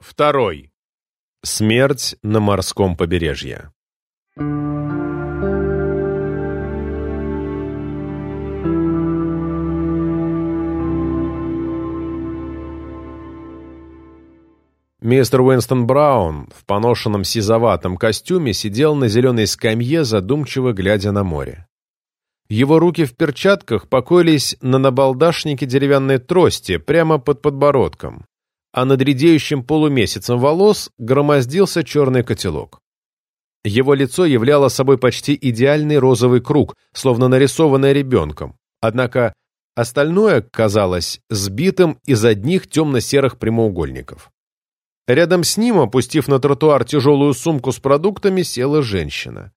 Второй. Смерть на морском побережье. Мистер Уинстон Браун в поношенном сизоватом костюме сидел на зеленой скамье, задумчиво глядя на море. Его руки в перчатках покоились на набалдашнике деревянной трости прямо под подбородком, а над редеющим полумесяцем волос громоздился черный котелок. Его лицо являло собой почти идеальный розовый круг, словно нарисованное ребенком, однако остальное казалось сбитым из одних темно-серых прямоугольников. Рядом с ним, опустив на тротуар тяжелую сумку с продуктами, села женщина.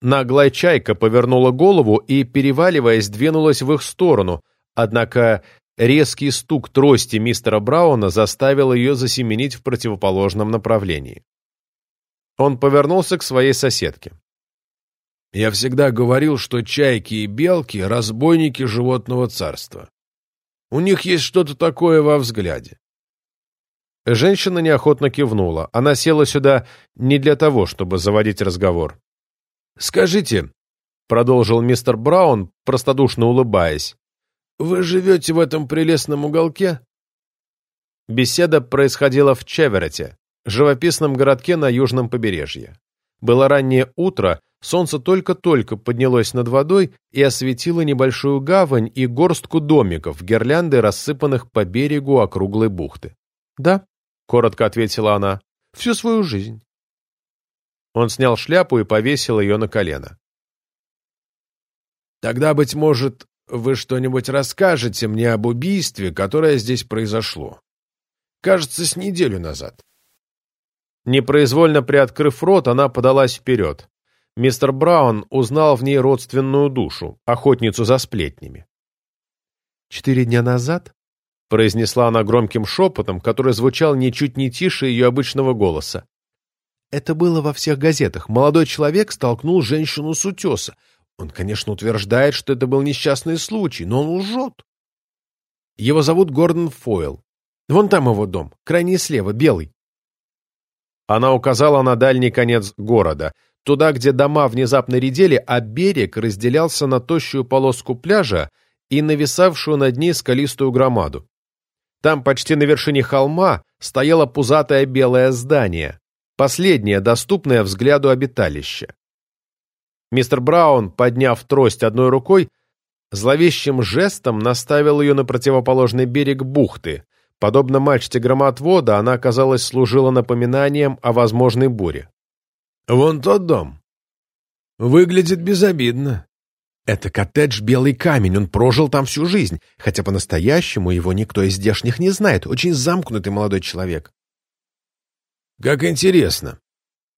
Наглая чайка повернула голову и, переваливаясь, двинулась в их сторону, однако резкий стук трости мистера Брауна заставил ее засеменить в противоположном направлении. Он повернулся к своей соседке. «Я всегда говорил, что чайки и белки — разбойники животного царства. У них есть что-то такое во взгляде. Женщина неохотно кивнула. Она села сюда не для того, чтобы заводить разговор. «Скажите», — продолжил мистер Браун, простодушно улыбаясь, «вы живете в этом прелестном уголке?» Беседа происходила в Чеверете, живописном городке на южном побережье. Было раннее утро, солнце только-только поднялось над водой и осветило небольшую гавань и горстку домиков, гирлянды, рассыпанных по берегу округлой бухты. «Да», коротко ответила она. «Всю свою жизнь». Он снял шляпу и повесил ее на колено. «Тогда, быть может, вы что-нибудь расскажете мне об убийстве, которое здесь произошло. Кажется, с неделю назад». Непроизвольно приоткрыв рот, она подалась вперед. Мистер Браун узнал в ней родственную душу, охотницу за сплетнями. «Четыре дня назад — произнесла она громким шепотом, который звучал ничуть не тише ее обычного голоса. «Это было во всех газетах. Молодой человек столкнул женщину с утеса. Он, конечно, утверждает, что это был несчастный случай, но он лжет. Его зовут Гордон Фойл. Вон там его дом, крайне слева, белый». Она указала на дальний конец города, туда, где дома внезапно редели, а берег разделялся на тощую полоску пляжа и нависавшую над ней скалистую громаду. Там, почти на вершине холма, стояло пузатое белое здание, последнее доступное взгляду обиталище. Мистер Браун, подняв трость одной рукой, зловещим жестом наставил ее на противоположный берег бухты. Подобно мачте громотвода, она, казалось, служила напоминанием о возможной буре. «Вон тот дом. Выглядит безобидно. Это коттедж «Белый камень», он прожил там всю жизнь, хотя по-настоящему его никто из здешних не знает, очень замкнутый молодой человек. «Как интересно!»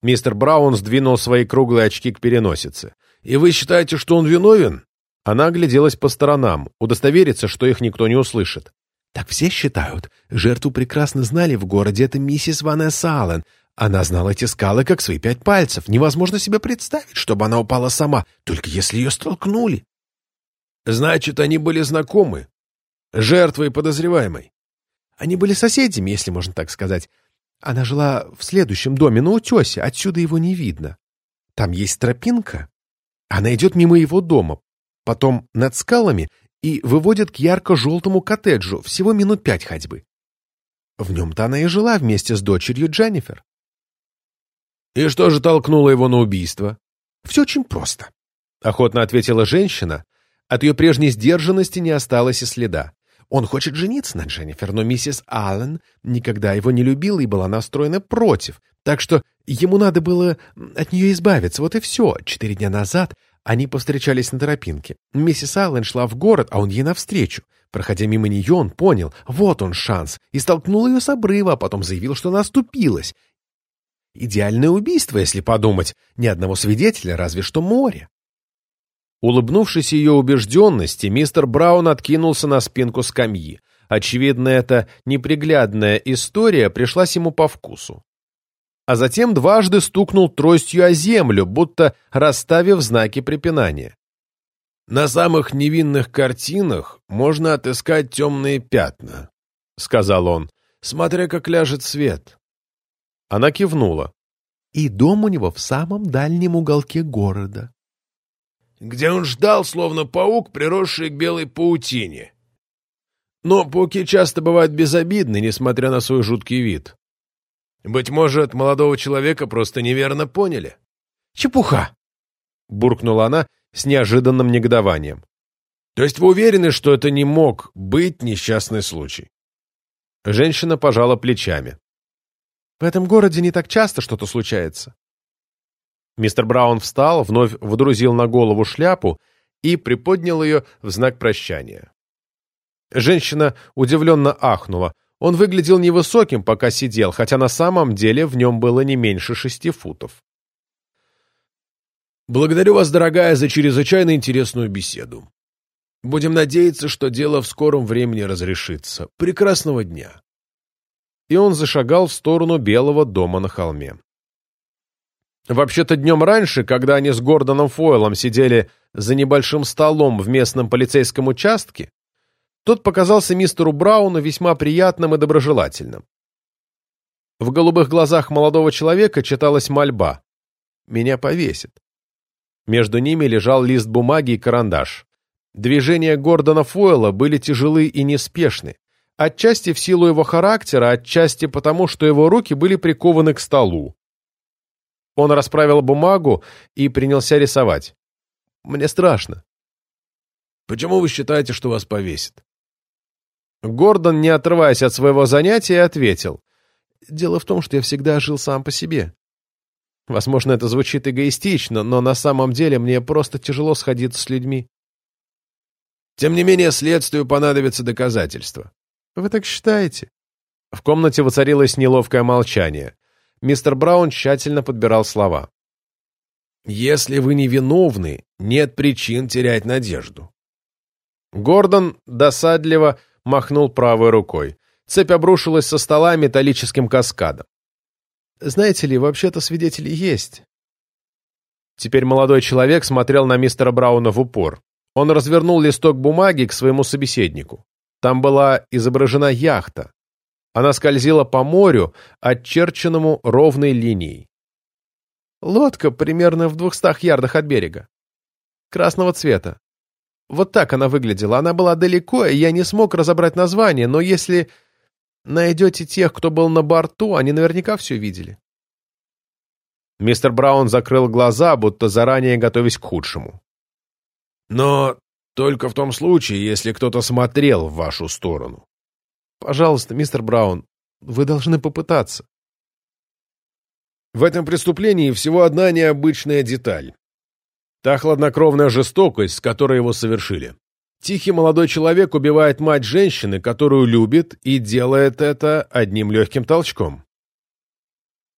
Мистер Браун сдвинул свои круглые очки к переносице. «И вы считаете, что он виновен?» Она огляделась по сторонам, удостовериться, что их никто не услышит. «Так все считают. Жертву прекрасно знали в городе, это миссис Ванесса Аллен. Она знала эти скалы как свои пять пальцев. Невозможно себе представить, чтобы она упала сама, только если ее столкнули. Значит, они были знакомы. Жертвой и подозреваемой. Они были соседями, если можно так сказать. Она жила в следующем доме на утесе, отсюда его не видно. Там есть тропинка. Она идет мимо его дома, потом над скалами и выводит к ярко-желтому коттеджу, всего минут пять ходьбы. В нем-то она и жила вместе с дочерью Дженнифер. И что же толкнуло его на убийство? Все очень просто. Охотно ответила женщина. От ее прежней сдержанности не осталось и следа. Он хочет жениться на Дженнифер, но миссис Аллен никогда его не любила и была настроена против, так что ему надо было от нее избавиться, вот и все. Четыре дня назад они повстречались на тропинке. Миссис Аллен шла в город, а он ей навстречу. Проходя мимо нее, он понял, вот он шанс, и столкнул ее с обрыва, а потом заявил, что она оступилась, Идеальное убийство, если подумать. Ни одного свидетеля, разве что море. Улыбнувшись ее убежденности, мистер Браун откинулся на спинку скамьи. Очевидно, эта неприглядная история пришлась ему по вкусу. А затем дважды стукнул тростью о землю, будто расставив знаки препинания. «На самых невинных картинах можно отыскать темные пятна», — сказал он. смотря как ляжет свет. Она кивнула. И дом у него в самом дальнем уголке города. Где он ждал, словно паук, приросший к белой паутине. Но пауки часто бывают безобидны, несмотря на свой жуткий вид. Быть может, молодого человека просто неверно поняли. «Чепуха!» — буркнула она с неожиданным негодованием. «То есть вы уверены, что это не мог быть несчастный случай?» Женщина пожала плечами. «В этом городе не так часто что-то случается». Мистер Браун встал, вновь водрузил на голову шляпу и приподнял ее в знак прощания. Женщина удивленно ахнула. Он выглядел невысоким, пока сидел, хотя на самом деле в нем было не меньше шести футов. «Благодарю вас, дорогая, за чрезвычайно интересную беседу. Будем надеяться, что дело в скором времени разрешится. Прекрасного дня!» И он зашагал в сторону Белого дома на холме. Вообще-то днем раньше, когда они с Гордоном Фойлом сидели за небольшим столом в местном полицейском участке, тот показался мистеру Брауну весьма приятным и доброжелательным. В голубых глазах молодого человека читалась мольба. «Меня повесит». Между ними лежал лист бумаги и карандаш. Движения Гордона Фойла были тяжелы и неспешны, отчасти в силу его характера, отчасти потому, что его руки были прикованы к столу. Он расправил бумагу и принялся рисовать. «Мне страшно». «Почему вы считаете, что вас повесит?» Гордон, не отрываясь от своего занятия, ответил. «Дело в том, что я всегда жил сам по себе. Возможно, это звучит эгоистично, но на самом деле мне просто тяжело сходиться с людьми». «Тем не менее, следствию понадобятся доказательства». «Вы так считаете?» В комнате воцарилось неловкое молчание. Мистер Браун тщательно подбирал слова. «Если вы невиновны, нет причин терять надежду». Гордон досадливо махнул правой рукой. Цепь обрушилась со стола металлическим каскадом. «Знаете ли, вообще-то свидетели есть». Теперь молодой человек смотрел на мистера Брауна в упор. Он развернул листок бумаги к своему собеседнику. Там была изображена яхта. Она скользила по морю, очерченному ровной линией. Лодка примерно в двухстах ярдах от берега. Красного цвета. Вот так она выглядела. Она была далеко, и я не смог разобрать название, но если найдете тех, кто был на борту, они наверняка все видели. Мистер Браун закрыл глаза, будто заранее готовясь к худшему. Но только в том случае, если кто-то смотрел в вашу сторону. Пожалуйста, мистер Браун, вы должны попытаться. В этом преступлении всего одна необычная деталь. Та хладнокровная жестокость, с которой его совершили. Тихий молодой человек убивает мать женщины, которую любит, и делает это одним легким толчком.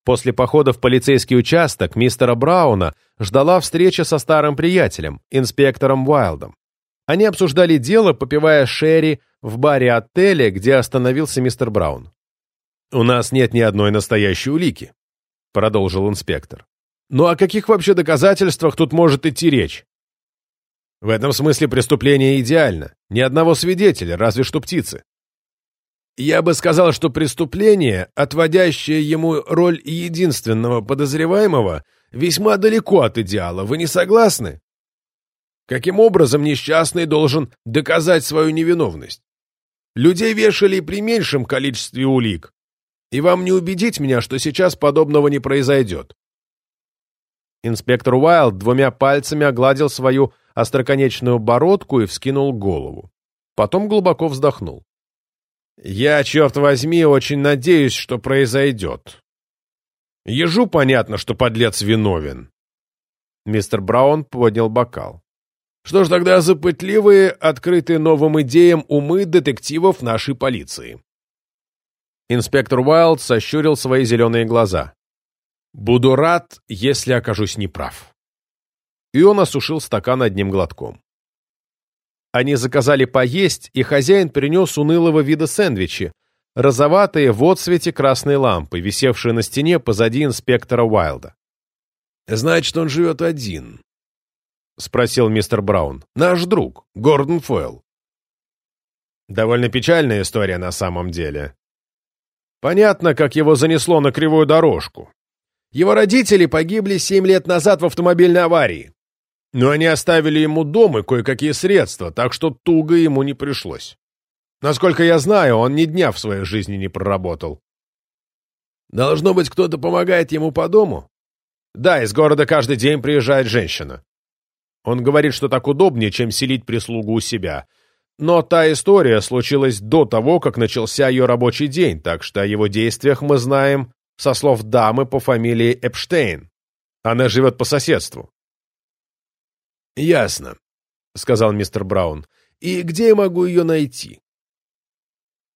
После похода в полицейский участок мистера Брауна ждала встреча со старым приятелем, инспектором Уайлдом. Они обсуждали дело, попивая шерри в баре отеля, где остановился мистер Браун. «У нас нет ни одной настоящей улики», — продолжил инспектор. Ну о каких вообще доказательствах тут может идти речь? В этом смысле преступление идеально. Ни одного свидетеля, разве что птицы. Я бы сказал, что преступление, отводящее ему роль единственного подозреваемого, весьма далеко от идеала. Вы не согласны? Каким образом несчастный должен доказать свою невиновность? Людей вешали при меньшем количестве улик. И вам не убедить меня, что сейчас подобного не произойдет. Инспектор Уайлд двумя пальцами огладил свою остроконечную бородку и вскинул голову. Потом глубоко вздохнул. «Я, черт возьми, очень надеюсь, что произойдет. Ежу понятно, что подлец виновен». Мистер Браун поднял бокал. «Что ж тогда за пытливые, открытые новым идеям умы детективов нашей полиции?» Инспектор Уайлд сощурил свои зеленые глаза. Буду рад, если окажусь неправ. И он осушил стакан одним глотком. Они заказали поесть, и хозяин принес унылого вида сэндвичи, розоватые в отсвете красной лампы, висевшие на стене позади инспектора Уайлда. «Значит, он живет один?» — спросил мистер Браун. «Наш друг, Гордон Фойл». «Довольно печальная история на самом деле», Понятно, как его занесло на кривую дорожку. Его родители погибли семь лет назад в автомобильной аварии. Но они оставили ему дом и кое-какие средства, так что туго ему не пришлось. Насколько я знаю, он ни дня в своей жизни не проработал. Должно быть, кто-то помогает ему по дому? Да, из города каждый день приезжает женщина. Он говорит, что так удобнее, чем селить прислугу у себя. Но та история случилась до того, как начался ее рабочий день, так что о его действиях мы знаем со слов дамы по фамилии Эпштейн. Она живет по соседству. «Ясно», — сказал мистер Браун. «И где я могу ее найти?»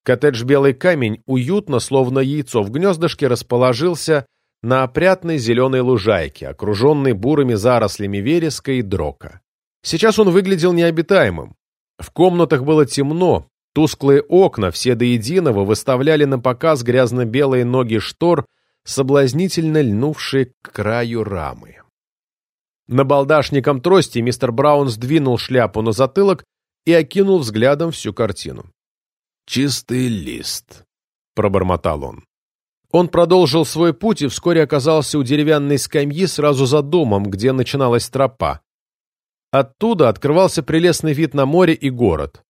Коттедж «Белый камень» уютно, словно яйцо в гнездышке, расположился на опрятной зеленой лужайке, окруженной бурыми зарослями вереска и дрока. Сейчас он выглядел необитаемым. В комнатах было темно, тусклые окна, все до единого, выставляли на показ грязно-белые ноги штор, соблазнительно льнувшие к краю рамы. На балдашником трости мистер Браун сдвинул шляпу на затылок и окинул взглядом всю картину. «Чистый лист», — пробормотал он. Он продолжил свой путь и вскоре оказался у деревянной скамьи сразу за домом, где начиналась тропа. Оттуда открывался прелестный вид на море и город.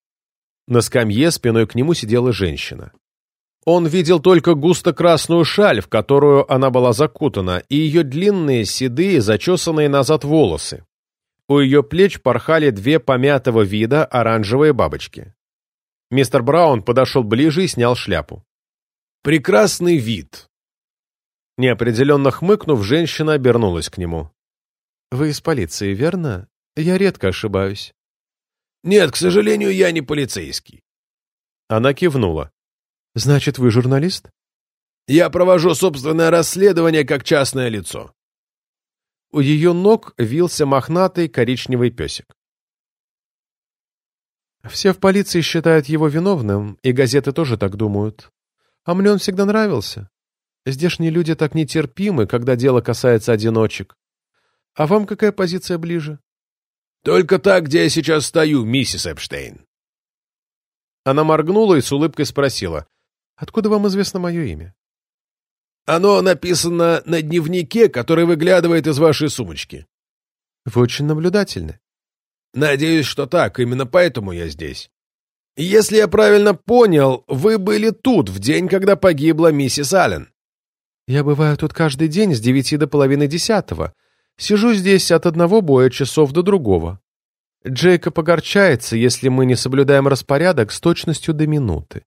На скамье спиной к нему сидела женщина. Он видел только густо-красную шаль, в которую она была закутана, и ее длинные, седые, зачесанные назад волосы. У ее плеч порхали две помятого вида оранжевые бабочки. Мистер Браун подошел ближе и снял шляпу. Прекрасный вид!» Неопределенно хмыкнув, женщина обернулась к нему. «Вы из полиции, верно? Я редко ошибаюсь». «Нет, к сожалению, я не полицейский». Она кивнула. «Значит, вы журналист?» «Я провожу собственное расследование как частное лицо». У ее ног вился мохнатый коричневый песик. Все в полиции считают его виновным, и газеты тоже так думают. А мне он всегда нравился. Здешние люди так нетерпимы, когда дело касается одиночек. А вам какая позиция ближе? Только так, где я сейчас стою, миссис Эпштейн. Она моргнула и с улыбкой спросила. Откуда вам известно мое имя? Оно написано на дневнике, который выглядывает из вашей сумочки. Вы очень наблюдательны. Надеюсь, что так, именно поэтому я здесь. Если я правильно понял, вы были тут в день, когда погибла миссис Аллен. Я бываю тут каждый день с девяти до половины десятого. Сижу здесь от одного боя часов до другого. Джейкоб огорчается, если мы не соблюдаем распорядок с точностью до минуты.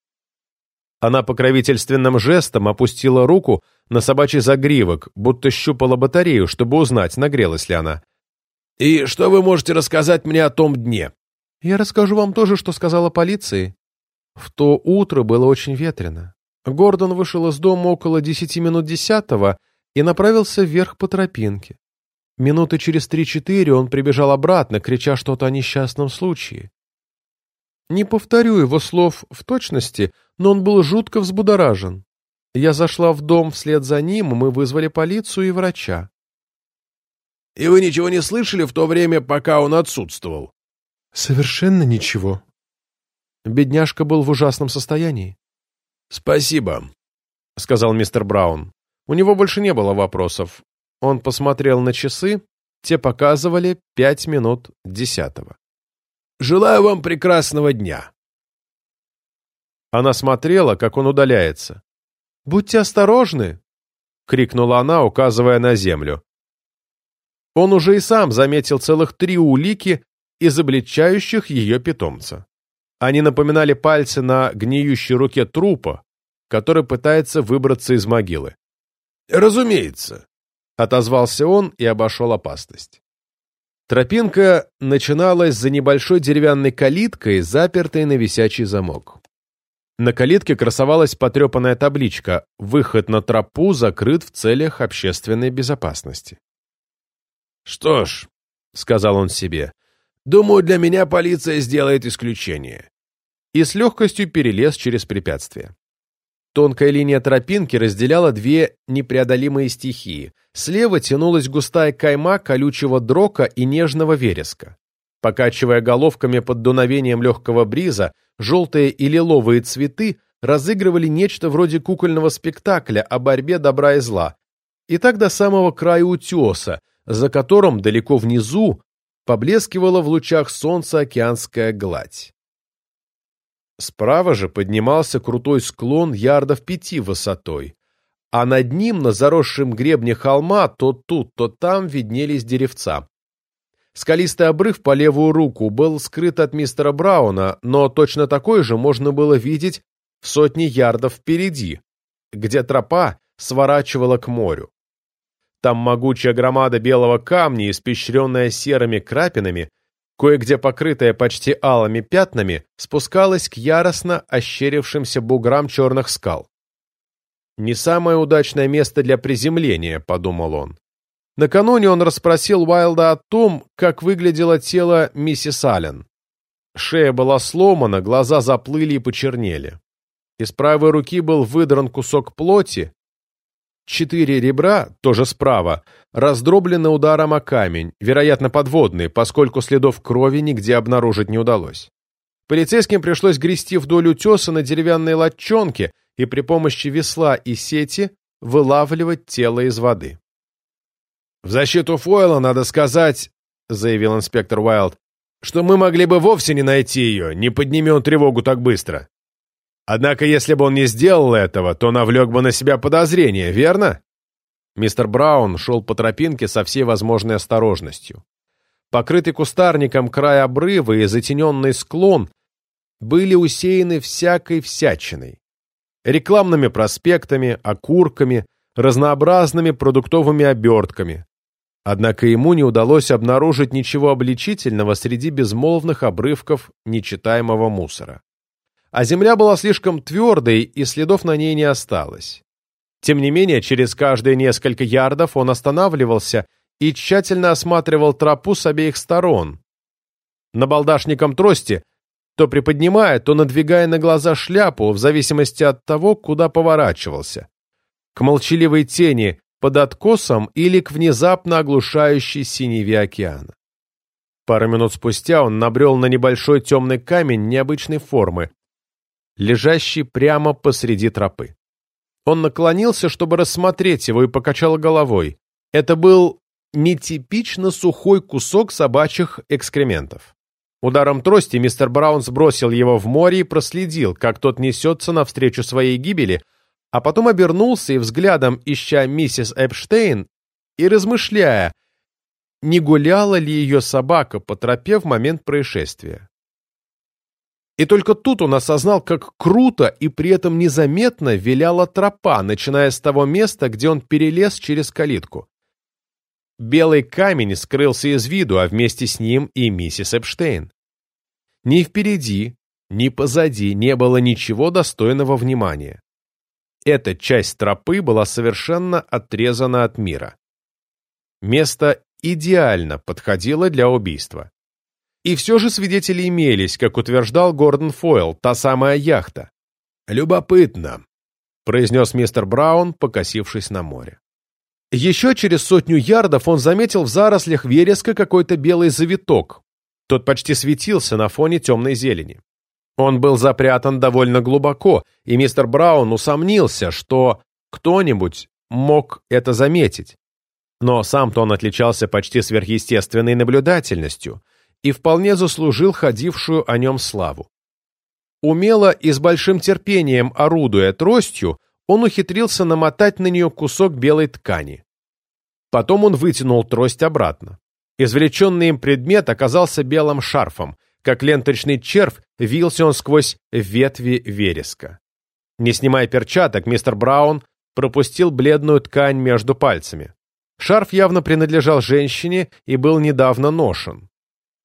Она покровительственным жестом опустила руку на собачий загривок, будто щупала батарею, чтобы узнать, нагрелась ли она. «И что вы можете рассказать мне о том дне?» Я расскажу вам то же, что сказала полиции. В то утро было очень ветрено. Гордон вышел из дома около десяти минут десятого и направился вверх по тропинке. Минуты через три-четыре он прибежал обратно, крича что-то о несчастном случае. Не повторю его слов в точности, но он был жутко взбудоражен. Я зашла в дом вслед за ним, мы вызвали полицию и врача. — И вы ничего не слышали в то время, пока он отсутствовал? Совершенно ничего. Бедняжка был в ужасном состоянии. Спасибо, сказал мистер Браун. У него больше не было вопросов. Он посмотрел на часы, те показывали пять минут десятого. «Желаю вам прекрасного дня!» Она смотрела, как он удаляется. «Будьте осторожны!» — крикнула она, указывая на землю. Он уже и сам заметил целых три улики, изобличающих ее питомца. Они напоминали пальцы на гниющей руке трупа, который пытается выбраться из могилы. «Разумеется», — отозвался он и обошел опасность. Тропинка начиналась за небольшой деревянной калиткой, запертой на висячий замок. На калитке красовалась потрепанная табличка «Выход на тропу закрыт в целях общественной безопасности». «Что ж», — сказал он себе, Думаю, для меня полиция сделает исключение. И с легкостью перелез через препятствие. Тонкая линия тропинки разделяла две непреодолимые стихии. Слева тянулась густая кайма колючего дрока и нежного вереска. Покачивая головками под дуновением легкого бриза, желтые и лиловые цветы разыгрывали нечто вроде кукольного спектакля о борьбе добра и зла, и так до самого края утеса, за которым далеко внизу поблескивала в лучах солнца океанская гладь. Справа же поднимался крутой склон ярдов пяти высотой, а над ним, на заросшем гребне холма, то тут, то там виднелись деревца. Скалистый обрыв по левую руку был скрыт от мистера Брауна, но точно такой же можно было видеть в сотни ярдов впереди, где тропа сворачивала к морю. Там могучая громада белого камня, испещренная серыми крапинами, кое-где покрытая почти алыми пятнами, спускалась к яростно ощерившимся буграм черных скал. «Не самое удачное место для приземления», — подумал он. Накануне он расспросил Уайлда о том, как выглядело тело миссис Аллен. Шея была сломана, глаза заплыли и почернели. Из правой руки был выдран кусок плоти. Четыре ребра, тоже справа, раздроблены ударом о камень, вероятно, подводный, поскольку следов крови нигде обнаружить не удалось. Полицейским пришлось грести вдоль утеса на деревянной лодчонке и при помощи весла и сети вылавливать тело из воды. «В защиту Фойла надо сказать», — заявил инспектор Уайлд, «что мы могли бы вовсе не найти ее, не подними он тревогу так быстро. Однако, если бы он не сделал этого, то навлек бы на себя подозрение, верно?» Мистер Браун шел по тропинке со всей возможной осторожностью. Покрытый кустарником край обрыва и затененный склон были усеяны всякой всячиной. Рекламными проспектами, окурками, разнообразными продуктовыми обертками, Однако ему не удалось обнаружить ничего обличительного среди безмолвных обрывков нечитаемого мусора. А земля была слишком твердой, и следов на ней не осталось. Тем не менее, через каждые несколько ярдов он останавливался и тщательно осматривал тропу с обеих сторон. На балдашником трости, то приподнимая, то надвигая на глаза шляпу, в зависимости от того, куда поворачивался. К молчаливой тени, под откосом или к внезапно оглушающей синеве океана. Пару минут спустя он набрел на небольшой темный камень необычной формы, лежащий прямо посреди тропы. Он наклонился, чтобы рассмотреть его, и покачал головой. Это был нетипично сухой кусок собачьих экскрементов. Ударом трости мистер Браун сбросил его в море и проследил, как тот несется навстречу своей гибели, а потом обернулся и взглядом ища миссис Эпштейн и размышляя, не гуляла ли ее собака по тропе в момент происшествия. И только тут он осознал, как круто и при этом незаметно виляла тропа, начиная с того места, где он перелез через калитку. Белый камень скрылся из виду, а вместе с ним и миссис Эпштейн. Ни впереди, ни позади не было ничего достойного внимания эта часть тропы была совершенно отрезана от мира. Место идеально подходило для убийства. И все же свидетели имелись, как утверждал Гордон Фойл, та самая яхта. «Любопытно», — произнес мистер Браун, покосившись на море. Еще через сотню ярдов он заметил в зарослях вереска какой-то белый завиток. Тот почти светился на фоне темной зелени. Он был запрятан довольно глубоко, и мистер Браун усомнился, что кто-нибудь мог это заметить. Но сам-то он отличался почти сверхъестественной наблюдательностью и вполне заслужил ходившую о нем славу. Умело и с большим терпением орудуя тростью, он ухитрился намотать на нее кусок белой ткани. Потом он вытянул трость обратно. Извлеченный им предмет оказался белым шарфом, как ленточный червь, вился он сквозь ветви вереска. Не снимая перчаток, мистер Браун пропустил бледную ткань между пальцами. Шарф явно принадлежал женщине и был недавно ношен.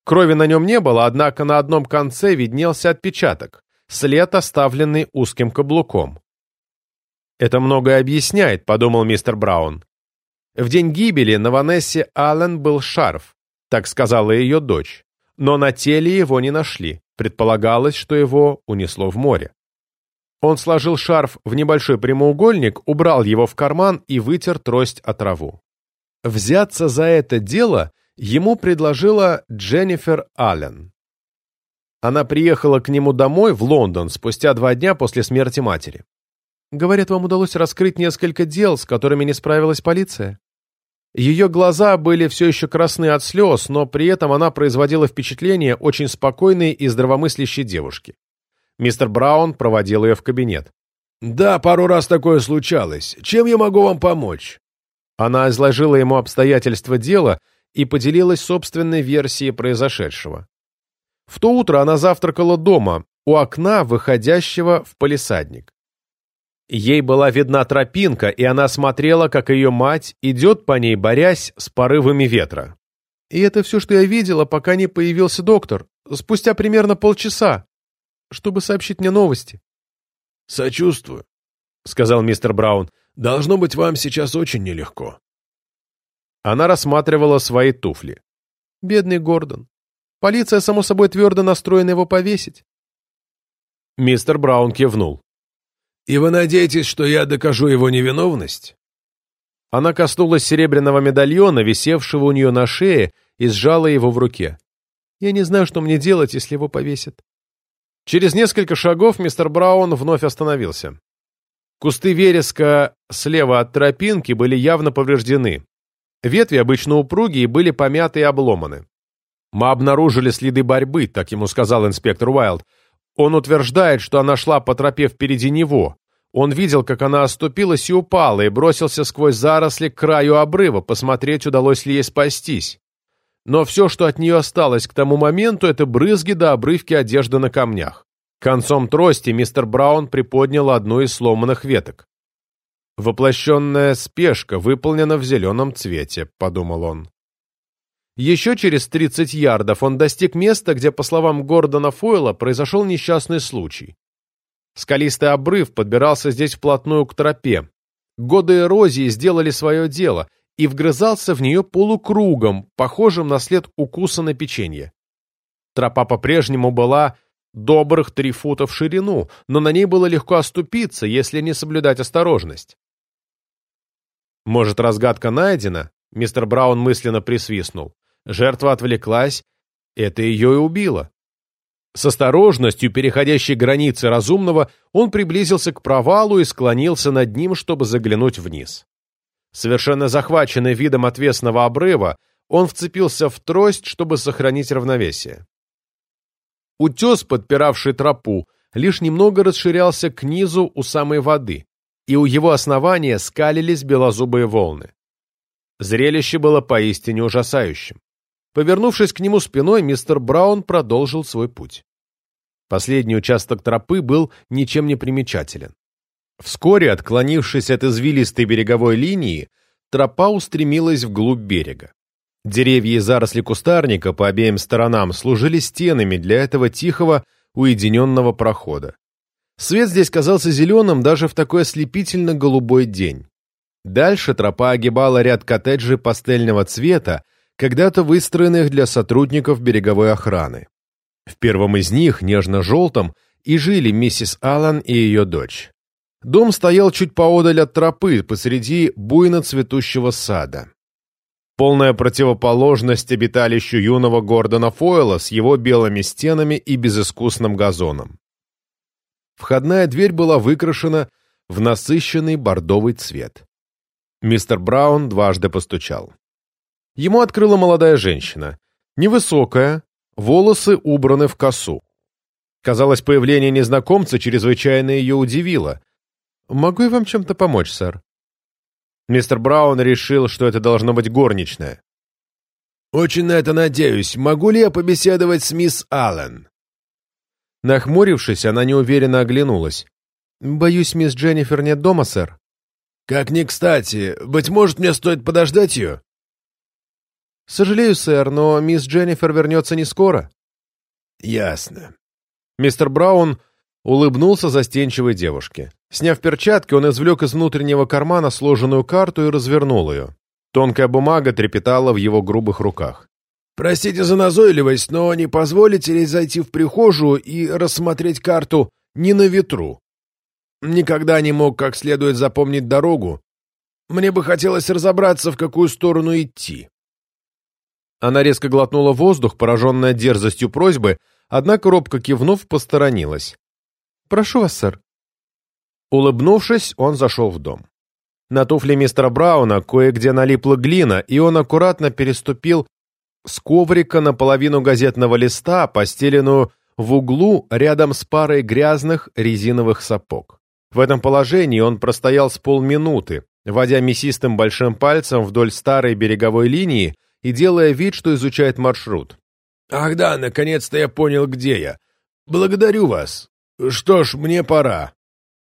Крови на нем не было, однако на одном конце виднелся отпечаток, след, оставленный узким каблуком. «Это многое объясняет», — подумал мистер Браун. В день гибели на Ванессе Аллен был шарф, так сказала ее дочь но на теле его не нашли, предполагалось, что его унесло в море. Он сложил шарф в небольшой прямоугольник, убрал его в карман и вытер трость о траву. Взяться за это дело ему предложила Дженнифер Аллен. Она приехала к нему домой, в Лондон, спустя два дня после смерти матери. Говорят, вам удалось раскрыть несколько дел, с которыми не справилась полиция. Ее глаза были все еще красны от слез, но при этом она производила впечатление очень спокойной и здравомыслящей девушки. Мистер Браун проводил ее в кабинет. «Да, пару раз такое случалось. Чем я могу вам помочь?» Она изложила ему обстоятельства дела и поделилась собственной версией произошедшего. В то утро она завтракала дома, у окна, выходящего в палисадник. Ей была видна тропинка, и она смотрела, как ее мать идет по ней, борясь с порывами ветра. И это все, что я видела, пока не появился доктор, спустя примерно полчаса, чтобы сообщить мне новости. «Сочувствую», — сказал мистер Браун. «Должно быть вам сейчас очень нелегко». Она рассматривала свои туфли. Бедный Гордон. Полиция, само собой, твердо настроена его повесить. Мистер Браун кивнул. «И вы надеетесь, что я докажу его невиновность?» Она коснулась серебряного медальона, висевшего у нее на шее, и сжала его в руке. «Я не знаю, что мне делать, если его повесят». Через несколько шагов мистер Браун вновь остановился. Кусты вереска слева от тропинки были явно повреждены. Ветви, обычно упругие, были помяты и обломаны. «Мы обнаружили следы борьбы», — так ему сказал инспектор Уайлд. Он утверждает, что она шла по тропе впереди него. Он видел, как она оступилась и упала, и бросился сквозь заросли к краю обрыва, посмотреть, удалось ли ей спастись. Но все, что от нее осталось к тому моменту, это брызги до обрывки одежды на камнях. Концом трости мистер Браун приподнял одну из сломанных веток. «Воплощенная спешка выполнена в зеленом цвете», — подумал он. Еще через 30 ярдов он достиг места, где, по словам Гордона Фойла, произошел несчастный случай. Скалистый обрыв подбирался здесь вплотную к тропе. Годы эрозии сделали свое дело, и вгрызался в нее полукругом, похожим на след укуса на печенье. Тропа по-прежнему была добрых три фута в ширину, но на ней было легко оступиться, если не соблюдать осторожность. Может, разгадка найдена? Мистер Браун мысленно присвистнул. Жертва отвлеклась, это ее и убило. С осторожностью, переходящей границы разумного, он приблизился к провалу и склонился над ним, чтобы заглянуть вниз. Совершенно захваченный видом отвесного обрыва, он вцепился в трость, чтобы сохранить равновесие. Утес, подпиравший тропу, лишь немного расширялся к низу у самой воды, и у его основания скалились белозубые волны. Зрелище было поистине ужасающим. Повернувшись к нему спиной, мистер Браун продолжил свой путь. Последний участок тропы был ничем не примечателен. Вскоре, отклонившись от извилистой береговой линии, тропа устремилась вглубь берега. Деревья и заросли кустарника по обеим сторонам служили стенами для этого тихого, уединенного прохода. Свет здесь казался зеленым даже в такой ослепительно-голубой день. Дальше тропа огибала ряд коттеджей пастельного цвета, когда-то выстроенных для сотрудников береговой охраны. В первом из них, нежно-желтом, и жили миссис Аллан и ее дочь. Дом стоял чуть поодаль от тропы, посреди буйно цветущего сада. Полная противоположность обиталищу юного Гордона Фойла с его белыми стенами и безыскусным газоном. Входная дверь была выкрашена в насыщенный бордовый цвет. Мистер Браун дважды постучал. Ему открыла молодая женщина. Невысокая, волосы убраны в косу. Казалось, появление незнакомца чрезвычайно ее удивило. «Могу я вам чем-то помочь, сэр?» Мистер Браун решил, что это должно быть горничная. «Очень на это надеюсь. Могу ли я побеседовать с мисс Аллен?» Нахмурившись, она неуверенно оглянулась. «Боюсь, мисс Дженнифер нет дома, сэр». «Как ни кстати. Быть может, мне стоит подождать ее?» «Сожалею, сэр, но мисс Дженнифер вернется не скоро». «Ясно». Мистер Браун улыбнулся застенчивой девушке. Сняв перчатки, он извлек из внутреннего кармана сложенную карту и развернул ее. Тонкая бумага трепетала в его грубых руках. «Простите за назойливость, но не позволите ли зайти в прихожую и рассмотреть карту не на ветру? Никогда не мог как следует запомнить дорогу. Мне бы хотелось разобраться, в какую сторону идти». Она резко глотнула воздух, пораженная дерзостью просьбы, однако робко кивнув, посторонилась. «Прошу вас, сэр». Улыбнувшись, он зашел в дом. На туфли мистера Брауна кое-где налипла глина, и он аккуратно переступил с коврика наполовину газетного листа, постеленную в углу рядом с парой грязных резиновых сапог. В этом положении он простоял с полминуты, водя мясистым большим пальцем вдоль старой береговой линии и делая вид, что изучает маршрут. «Ах да, наконец-то я понял, где я. Благодарю вас. Что ж, мне пора».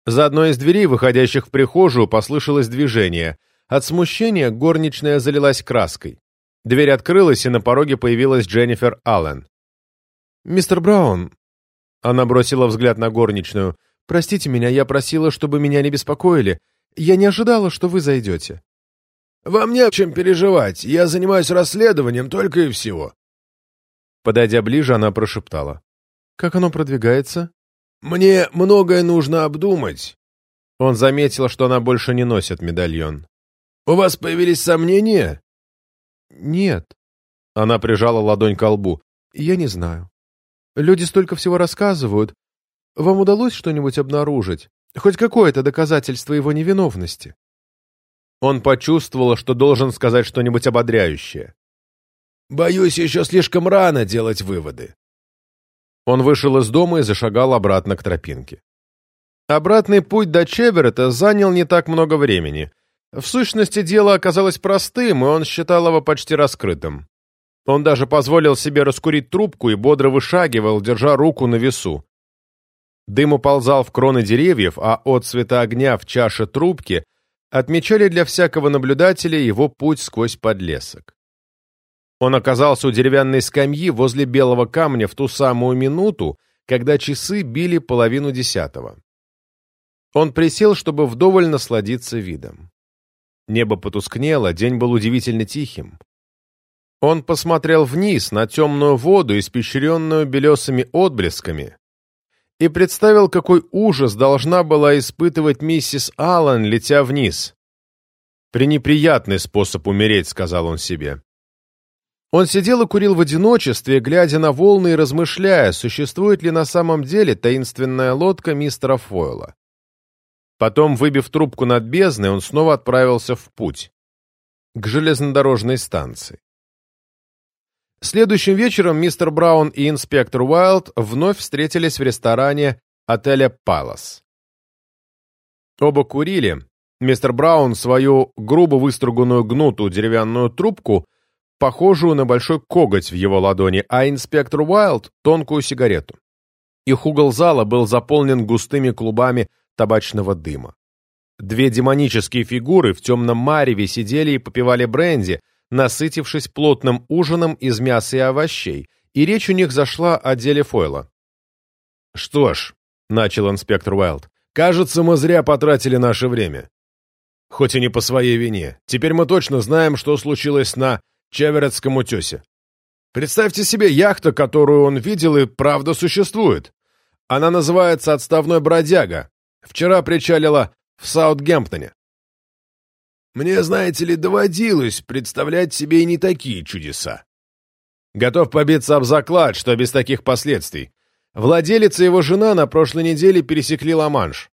За одной из дверей, выходящих в прихожую, послышалось движение. От смущения горничная залилась краской. Дверь открылась, и на пороге появилась Дженнифер Аллен. «Мистер Браун...» Она бросила взгляд на горничную. «Простите меня, я просила, чтобы меня не беспокоили. Я не ожидала, что вы зайдете». «Вам не о чем переживать. Я занимаюсь расследованием только и всего». Подойдя ближе, она прошептала. «Как оно продвигается?» «Мне многое нужно обдумать». Он заметил, что она больше не носит медальон. «У вас появились сомнения?» «Нет». Она прижала ладонь к лбу. «Я не знаю. Люди столько всего рассказывают. Вам удалось что-нибудь обнаружить? Хоть какое-то доказательство его невиновности?» Он почувствовал, что должен сказать что-нибудь ободряющее. «Боюсь, еще слишком рано делать выводы». Он вышел из дома и зашагал обратно к тропинке. Обратный путь до Чеверета занял не так много времени. В сущности, дело оказалось простым, и он считал его почти раскрытым. Он даже позволил себе раскурить трубку и бодро вышагивал, держа руку на весу. Дым уползал в кроны деревьев, а от цвета огня в чаше трубки отмечали для всякого наблюдателя его путь сквозь подлесок. Он оказался у деревянной скамьи возле белого камня в ту самую минуту, когда часы били половину десятого. Он присел, чтобы вдоволь насладиться видом. Небо потускнело, день был удивительно тихим. Он посмотрел вниз на темную воду, испещренную белесыми отблесками, и представил, какой ужас должна была испытывать миссис Аллен, летя вниз. «Пренеприятный способ умереть», — сказал он себе. Он сидел и курил в одиночестве, глядя на волны и размышляя, существует ли на самом деле таинственная лодка мистера Фойла. Потом, выбив трубку над бездной, он снова отправился в путь, к железнодорожной станции. Следующим вечером мистер Браун и инспектор Уайлд вновь встретились в ресторане отеля «Палас». Оба курили. Мистер Браун свою грубо выструганную гнутую деревянную трубку, похожую на большой коготь в его ладони, а инспектор Уайлд — тонкую сигарету. Их угол зала был заполнен густыми клубами табачного дыма. Две демонические фигуры в темном мареве сидели и попивали бренди, насытившись плотным ужином из мяса и овощей, и речь у них зашла о деле Фойла. «Что ж», — начал инспектор Уайлд, — «кажется, мы зря потратили наше время. Хоть и не по своей вине. Теперь мы точно знаем, что случилось на Чеверетском утесе. Представьте себе, яхта, которую он видел и правда существует. Она называется «Отставной бродяга». Вчера причалила в Саутгемптоне. Мне, знаете ли, доводилось представлять себе и не такие чудеса. Готов побиться об заклад, что без таких последствий. Владелец и его жена на прошлой неделе пересекли Ла-Манш.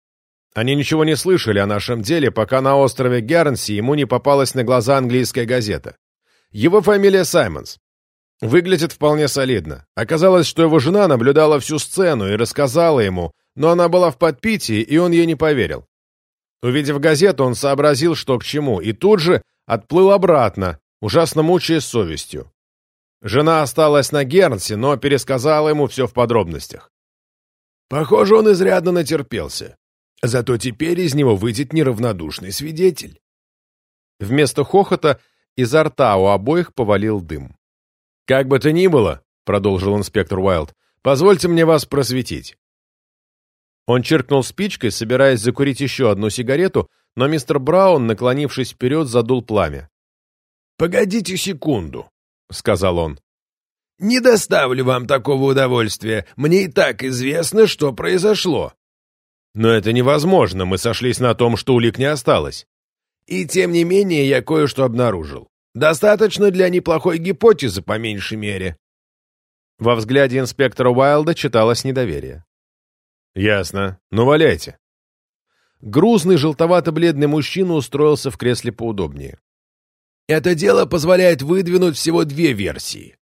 Они ничего не слышали о нашем деле, пока на острове Гернси ему не попалась на глаза английская газета. Его фамилия Саймонс. Выглядит вполне солидно. Оказалось, что его жена наблюдала всю сцену и рассказала ему, но она была в подпитии, и он ей не поверил. Увидев газету, он сообразил, что к чему, и тут же отплыл обратно, ужасно мучаясь совестью. Жена осталась на Гернсе, но пересказала ему все в подробностях. Похоже, он изрядно натерпелся. Зато теперь из него выйдет неравнодушный свидетель. Вместо хохота изо рта у обоих повалил дым. «Как бы то ни было», — продолжил инспектор Уайлд, — «позвольте мне вас просветить. Он чиркнул спичкой, собираясь закурить еще одну сигарету, но мистер Браун, наклонившись вперед, задул пламя. «Погодите секунду», — сказал он. «Не доставлю вам такого удовольствия. Мне и так известно, что произошло». «Но это невозможно. Мы сошлись на том, что улик не осталось». «И тем не менее я кое-что обнаружил. Достаточно для неплохой гипотезы, по меньшей мере». Во взгляде инспектора Уайлда читалось недоверие. «Ясно. Ну, валяйте». Грузный, желтовато-бледный мужчина устроился в кресле поудобнее. Это дело позволяет выдвинуть всего две версии.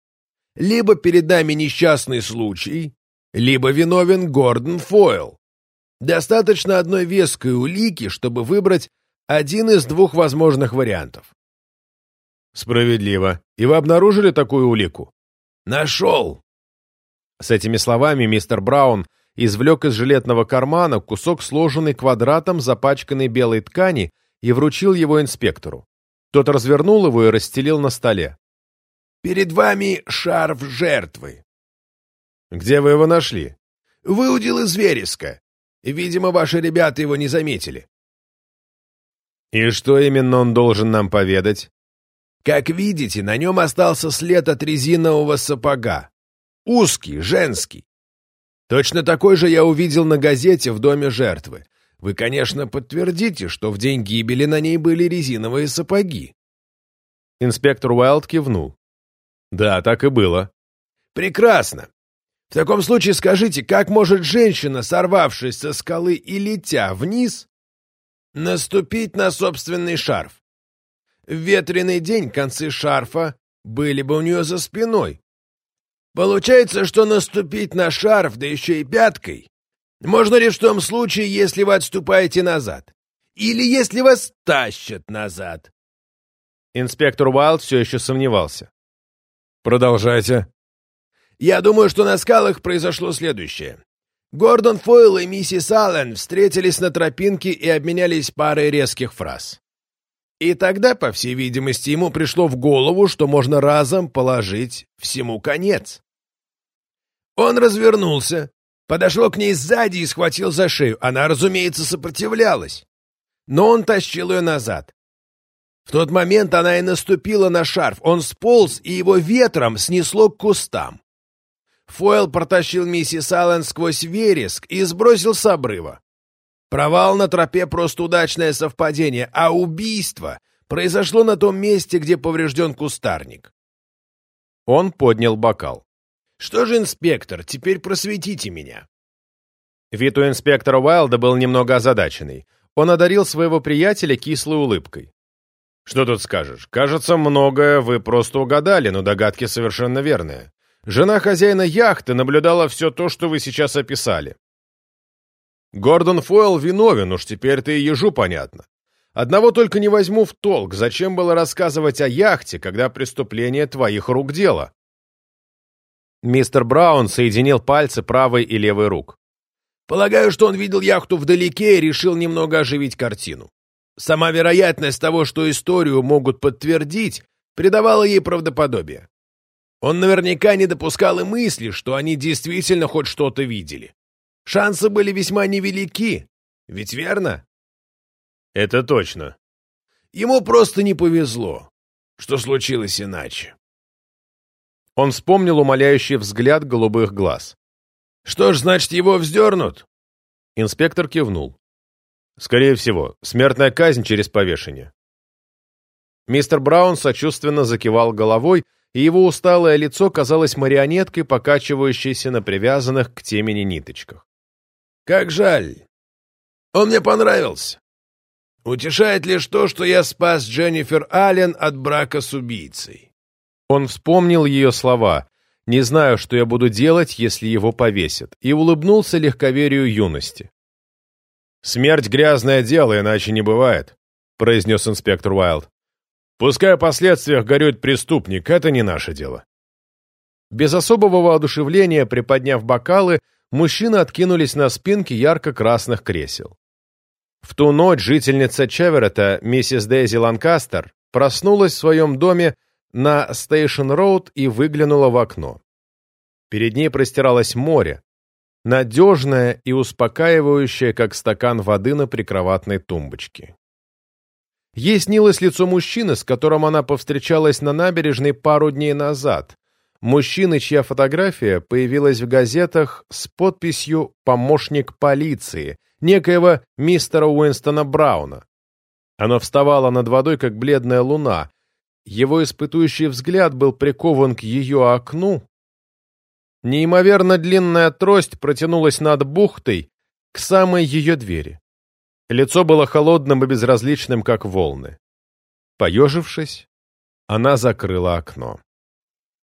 Либо перед нами несчастный случай, либо виновен Гордон Фойл. Достаточно одной веской улики, чтобы выбрать один из двух возможных вариантов. Справедливо. И вы обнаружили такую улику? Нашел. С этими словами мистер Браун извлек из жилетного кармана кусок, сложенный квадратом запачканной белой ткани, и вручил его инспектору. Тот развернул его и расстелил на столе. «Перед вами шарф жертвы». «Где вы его нашли?» «Выудил из вереска. Видимо, ваши ребята его не заметили». «И что именно он должен нам поведать?» «Как видите, на нем остался след от резинового сапога. Узкий, женский. Точно такой же я увидел на газете в доме жертвы. Вы, конечно, подтвердите, что в день гибели на ней были резиновые сапоги. Инспектор Уайлд кивнул. Да, так и было. Прекрасно. В таком случае скажите, как может женщина, сорвавшись со скалы и летя вниз, наступить на собственный шарф? В ветреный день концы шарфа были бы у нее за спиной. Получается, что наступить на шарф, да еще и пяткой, можно лишь в том случае, если вы отступаете назад. Или если вас тащат назад. Инспектор Уайлд все еще сомневался. Продолжайте. Я думаю, что на скалах произошло следующее. Гордон Фойл и миссис Аллен встретились на тропинке и обменялись парой резких фраз. И тогда, по всей видимости, ему пришло в голову, что можно разом положить всему конец. Он развернулся, Подошел к ней сзади и схватил за шею. Она, разумеется, сопротивлялась. Но он тащил ее назад. В тот момент она и наступила на шарф. Он сполз, и его ветром снесло к кустам. Фойл протащил миссис Аллен сквозь вереск и сбросил с обрыва. Провал на тропе — просто удачное совпадение, а убийство произошло на том месте, где поврежден кустарник. Он поднял бокал. Что же, инспектор, теперь просветите меня. Вид у инспектора Уайлда был немного озадаченный. Он одарил своего приятеля кислой улыбкой. «Что тут скажешь? Кажется, многое вы просто угадали, но догадки совершенно верные. Жена хозяина яхты наблюдала все то, что вы сейчас описали. Гордон Фойл виновен, уж теперь-то и ежу понятно. Одного только не возьму в толк, зачем было рассказывать о яхте, когда преступление твоих рук дело?» Мистер Браун соединил пальцы правой и левой рук. Полагаю, что он видел яхту вдалеке и решил немного оживить картину. Сама вероятность того, что историю могут подтвердить, придавала ей правдоподобие. Он наверняка не допускал и мысли, что они действительно хоть что-то видели. Шансы были весьма невелики, ведь верно? Это точно. Ему просто не повезло, что случилось иначе. Он вспомнил умоляющий взгляд голубых глаз. «Что ж, значит, его вздернут?» Инспектор кивнул. «Скорее всего, смертная казнь через повешение». Мистер Браун сочувственно закивал головой, и его усталое лицо казалось марионеткой, покачивающейся на привязанных к темени ниточках. «Как жаль. Он мне понравился. Утешает лишь то, что я спас Дженнифер Аллен от брака с убийцей. Он вспомнил ее слова «Не знаю, что я буду делать, если его повесят», и улыбнулся легковерию юности. «Смерть — грязное дело, иначе не бывает», — произнес инспектор Уайлд. «Пускай о последствиях горюет преступник, это не наше дело». Без особого воодушевления, приподняв бокалы, мужчины откинулись на спинки ярко-красных кресел. В ту ночь жительница Чеверета, миссис Дейзи Ланкастер, проснулась в своем доме на Стейшн-Роуд и выглянула в окно. Перед ней простиралось море, надежное и успокаивающее, как стакан воды на прикроватной тумбочке. Ей снилось лицо мужчины, с которым она повстречалась на набережной пару дней назад. Мужчины, чья фотография появилась в газетах с подписью «Помощник полиции», некоего мистера Уинстона Брауна. Она вставала над водой, как бледная луна, его испытующий взгляд был прикован к ее окну, Неимоверно длинная трость протянулась над бухтой к самой ее двери. Лицо было холодным и безразличным, как волны. Поежившись, она закрыла окно.